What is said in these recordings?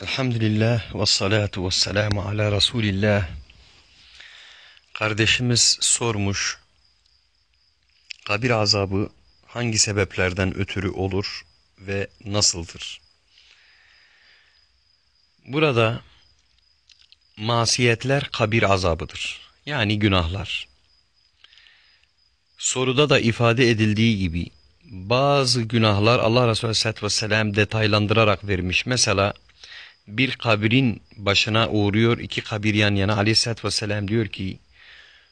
Elhamdülillah ve salatu ve selamu ala Resulillah. Kardeşimiz sormuş, kabir azabı hangi sebeplerden ötürü olur ve nasıldır? Burada masiyetler kabir azabıdır. Yani günahlar. Soruda da ifade edildiği gibi bazı günahlar Allah Resulü Aleyhisselatü Vesselam detaylandırarak vermiş. Mesela bir kabrin başına uğruyor, iki kabir yan yana Aleyhisselatü Vesselam diyor ki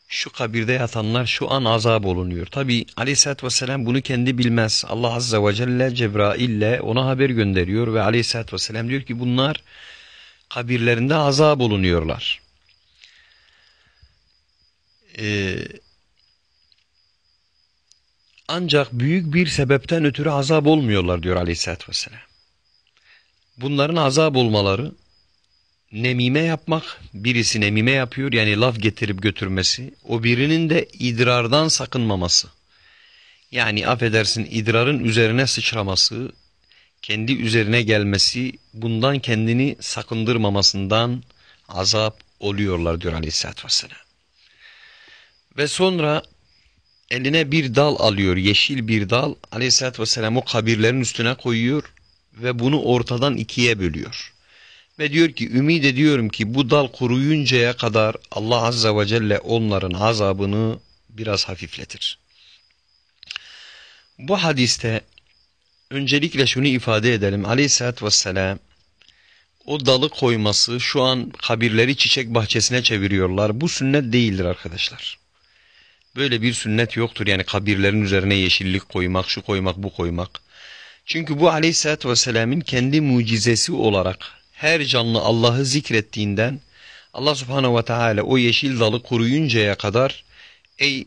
şu kabirde yatanlar şu an azap olunuyor. Tabi Aleyhisselatü Vesselam bunu kendi bilmez. Allah Azze ve Celle Cebrail'le ona haber gönderiyor ve Aleyhisselatü Vesselam diyor ki bunlar kabirlerinde azap olunuyorlar. Ee, ancak büyük bir sebepten ötürü azap olmuyorlar diyor Aleyhisselatü Vesselam. Bunların azap olmaları nemime yapmak, birisi nemime yapıyor yani laf getirip götürmesi, o birinin de idrardan sakınmaması. Yani affedersin idrarın üzerine sıçraması, kendi üzerine gelmesi, bundan kendini sakındırmamasından azap oluyorlar diyor aleyhissalatü vesselam. Ve sonra eline bir dal alıyor, yeşil bir dal, aleyhissalatü vesselam o kabirlerin üstüne koyuyor ve bunu ortadan ikiye bölüyor. Ve diyor ki ümit ediyorum ki bu dal kuruyuncaya kadar Allah Azze ve Celle onların azabını biraz hafifletir. Bu hadiste öncelikle şunu ifade edelim. Aleyhisselatü Vesselam o dalı koyması şu an kabirleri çiçek bahçesine çeviriyorlar. Bu sünnet değildir arkadaşlar. Böyle bir sünnet yoktur. Yani kabirlerin üzerine yeşillik koymak, şu koymak, bu koymak. Çünkü bu aleyhissalatü vesselamın kendi mucizesi olarak her canlı Allah'ı zikrettiğinden Allah subhanehu ve teala o yeşil dalı kuruyuncaya kadar ey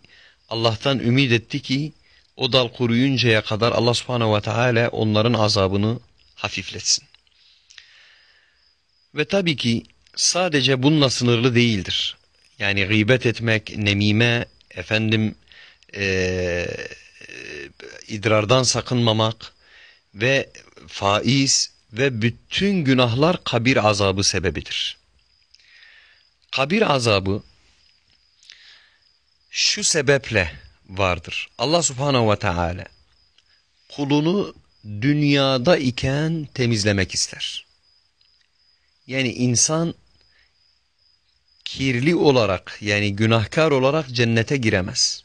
Allah'tan ümit etti ki o dal kuruyuncaya kadar Allah subhanehu ve teala onların azabını hafifletsin. Ve tabii ki sadece bununla sınırlı değildir. Yani gıybet etmek, nemime, efendim e, idrardan sakınmamak ve faiz ve bütün günahlar kabir azabı sebebidir. Kabir azabı şu sebeple vardır. Allah subhanehu ve teala kulunu dünyada iken temizlemek ister. Yani insan kirli olarak yani günahkar olarak cennete giremez.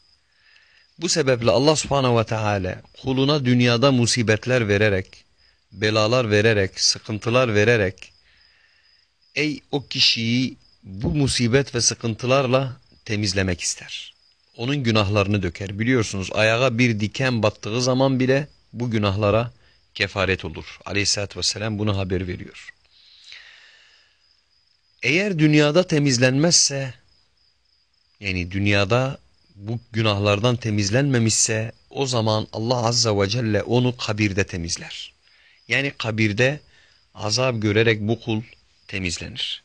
Bu sebeple Allah subhanehu ve teala kuluna dünyada musibetler vererek, belalar vererek, sıkıntılar vererek, ey o kişiyi bu musibet ve sıkıntılarla temizlemek ister. Onun günahlarını döker. Biliyorsunuz ayağa bir diken battığı zaman bile bu günahlara kefaret olur. Aleyhisselatü vesselam bunu haber veriyor. Eğer dünyada temizlenmezse, yani dünyada bu günahlardan temizlenmemişse o zaman Allah Azza ve Celle onu kabirde temizler. Yani kabirde azap görerek bu kul temizlenir.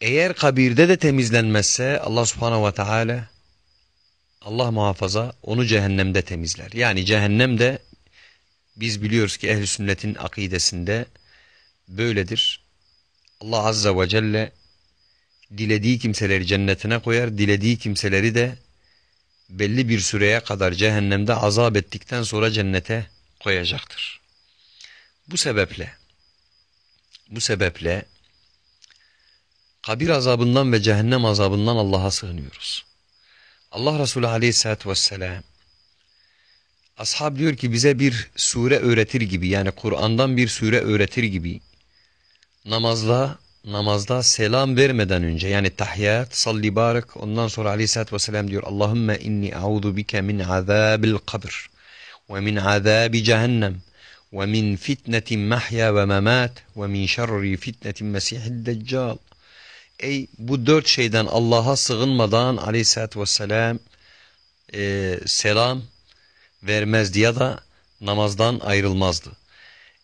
Eğer kabirde de temizlenmezse Allah Subhanahu ve Teala Allah muhafaza onu cehennemde temizler. Yani cehennemde biz biliyoruz ki ehl sünnetin akidesinde böyledir. Allah Azza ve Celle dilediği kimseleri cennetine koyar, dilediği kimseleri de belli bir süreye kadar cehennemde azap ettikten sonra cennete koyacaktır. Bu sebeple bu sebeple kabir azabından ve cehennem azabından Allah'a sığınıyoruz. Allah Resulü aleyhissalatü vesselam ashab diyor ki bize bir sure öğretir gibi yani Kur'an'dan bir sure öğretir gibi namazda namazda selam vermeden önce yani tahiyyat, salli barik ondan sonra aleyhissalatü vesselam diyor Allahümme inni a'udu bike min azabil kabr ve min azabi cehennem ve min fitnetin mahya ve memat ve min şerri fitnetin mesihid deccal Ey bu dört şeyden Allah'a sığınmadan aleyhissalatü vesselam e, selam vermezdi ya da namazdan ayrılmazdı.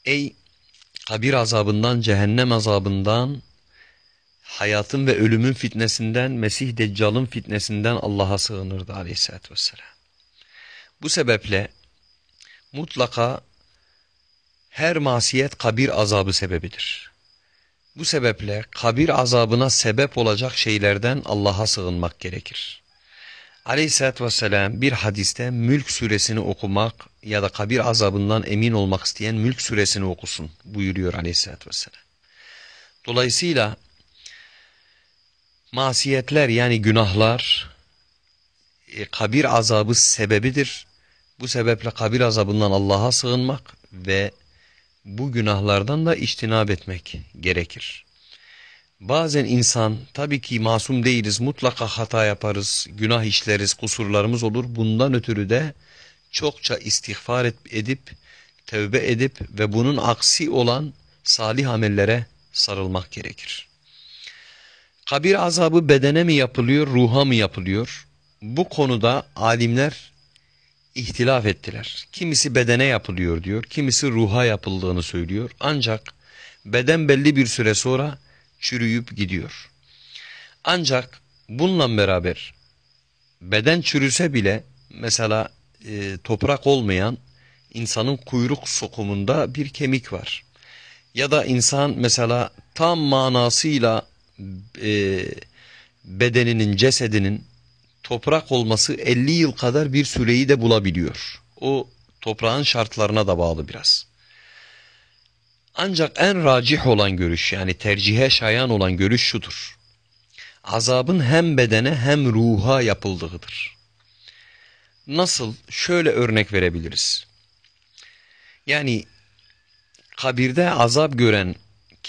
Ey kabir azabından, cehennem azabından hayatın ve ölümün fitnesinden, Mesih Deccal'ın fitnesinden Allah'a sığınırdı aleyhissalatü vesselam. Bu sebeple mutlaka her masiyet kabir azabı sebebidir. Bu sebeple kabir azabına sebep olacak şeylerden Allah'a sığınmak gerekir. Aleyhisselatü Vesselam bir hadiste Mülk suresini okumak ya da kabir azabından emin olmak isteyen Mülk suresini okusun buyuruyor Aleyhisselatü Vesselam. Dolayısıyla masiyetler yani günahlar e, kabir azabı sebebidir. Bu sebeple kabir azabından Allah'a sığınmak ve bu günahlardan da içtinab etmek gerekir. Bazen insan tabii ki masum değiliz mutlaka hata yaparız, günah işleriz, kusurlarımız olur. Bundan ötürü de çokça istiğfar edip, tövbe edip ve bunun aksi olan salih amellere sarılmak gerekir. Kabir azabı bedene mi yapılıyor, ruha mı yapılıyor? Bu konuda alimler ihtilaf ettiler. Kimisi bedene yapılıyor diyor, kimisi ruha yapıldığını söylüyor. Ancak beden belli bir süre sonra çürüyüp gidiyor. Ancak bununla beraber beden çürüse bile mesela e, toprak olmayan insanın kuyruk sokumunda bir kemik var. Ya da insan mesela tam manasıyla e, bedeninin, cesedinin toprak olması 50 yıl kadar bir süreyi de bulabiliyor. O toprağın şartlarına da bağlı biraz. Ancak en racih olan görüş yani tercihe şayan olan görüş şudur. Azabın hem bedene hem ruha yapıldığıdır. Nasıl? Şöyle örnek verebiliriz. Yani kabirde azap gören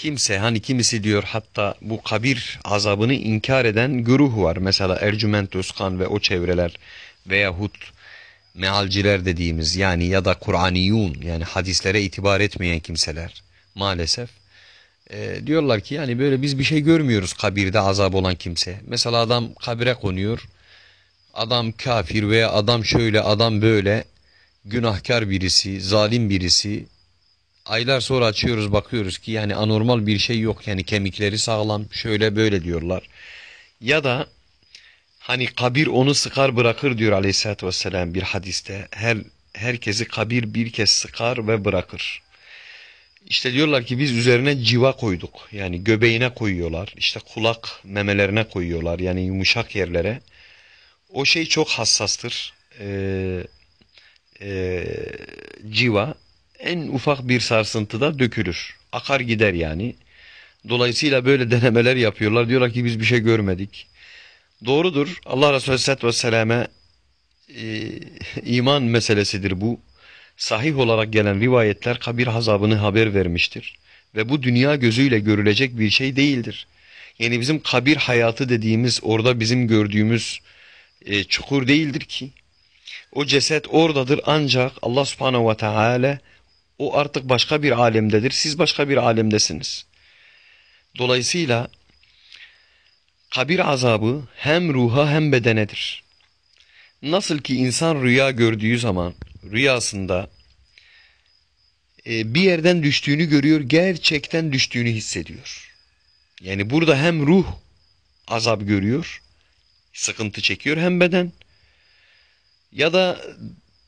kimse hani kimisi diyor hatta bu kabir azabını inkar eden güruh var. Mesela Ercüment Özkan ve o çevreler veyahut mealciler dediğimiz yani ya da Kur'aniyun yani hadislere itibar etmeyen kimseler maalesef. E, diyorlar ki yani böyle biz bir şey görmüyoruz kabirde azap olan kimse. Mesela adam kabire konuyor. Adam kafir veya adam şöyle adam böyle günahkar birisi, zalim birisi. Aylar sonra açıyoruz bakıyoruz ki yani anormal bir şey yok. Yani kemikleri sağlam şöyle böyle diyorlar. Ya da hani kabir onu sıkar bırakır diyor aleyhissalatü vesselam bir hadiste. Her herkesi kabir bir kez sıkar ve bırakır. İşte diyorlar ki biz üzerine civa koyduk. Yani göbeğine koyuyorlar. İşte kulak memelerine koyuyorlar. Yani yumuşak yerlere. O şey çok hassastır. Ee, e, civa en ufak bir sarsıntıda dökülür. Akar gider yani. Dolayısıyla böyle denemeler yapıyorlar. Diyorlar ki biz bir şey görmedik. Doğrudur. Allah Resulü Aleyhisselatü Vesselam'e e, iman meselesidir bu sahih olarak gelen rivayetler kabir azabını haber vermiştir. Ve bu dünya gözüyle görülecek bir şey değildir. Yani bizim kabir hayatı dediğimiz orada bizim gördüğümüz e, çukur değildir ki. O ceset oradadır ancak Allah subhanehu ve teala o artık başka bir alemdedir. Siz başka bir alemdesiniz. Dolayısıyla kabir azabı hem ruha hem bedenedir. Nasıl ki insan rüya gördüğü zaman rüyasında e, bir yerden düştüğünü görüyor, gerçekten düştüğünü hissediyor. Yani burada hem ruh azap görüyor, sıkıntı çekiyor hem beden. Ya da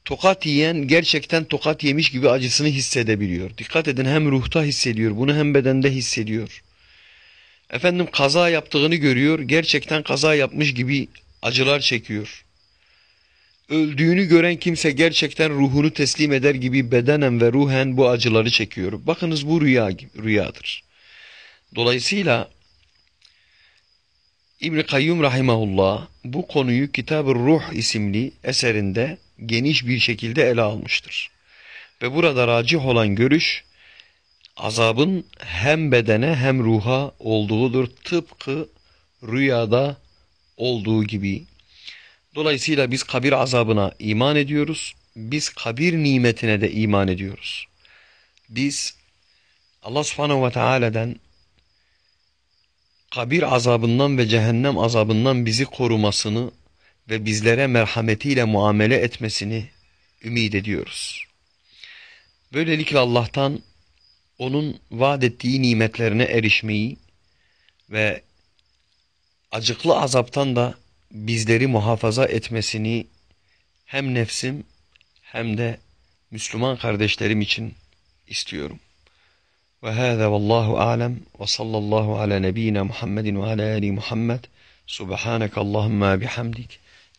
tokat yiyen gerçekten tokat yemiş gibi acısını hissedebiliyor. Dikkat edin hem ruhta hissediyor, bunu hem bedende hissediyor. Efendim kaza yaptığını görüyor, gerçekten kaza yapmış gibi acılar çekiyor öldüğünü gören kimse gerçekten ruhunu teslim eder gibi bedenen ve ruhen bu acıları çekiyor. Bakınız bu rüya rüyadır. Dolayısıyla İbn Kayyum rahimahullah bu konuyu Kitab-ı Ruh isimli eserinde geniş bir şekilde ele almıştır. Ve burada racih olan görüş azabın hem bedene hem ruha olduğudur. Tıpkı rüyada olduğu gibi Dolayısıyla biz kabir azabına iman ediyoruz. Biz kabir nimetine de iman ediyoruz. Biz Allah subhanehu ve teala'den kabir azabından ve cehennem azabından bizi korumasını ve bizlere merhametiyle muamele etmesini ümit ediyoruz. Böylelikle Allah'tan onun vaat ettiği nimetlerine erişmeyi ve acıklı azaptan da bizleri muhafaza etmesini hem nefsim hem de Müslüman kardeşlerim için istiyorum. Ve hâzâ vallâhu âlem ve sallallahu ala nebîna Muhammedin ve ala âli Muhammed. Subhanakallahumma bihamdik.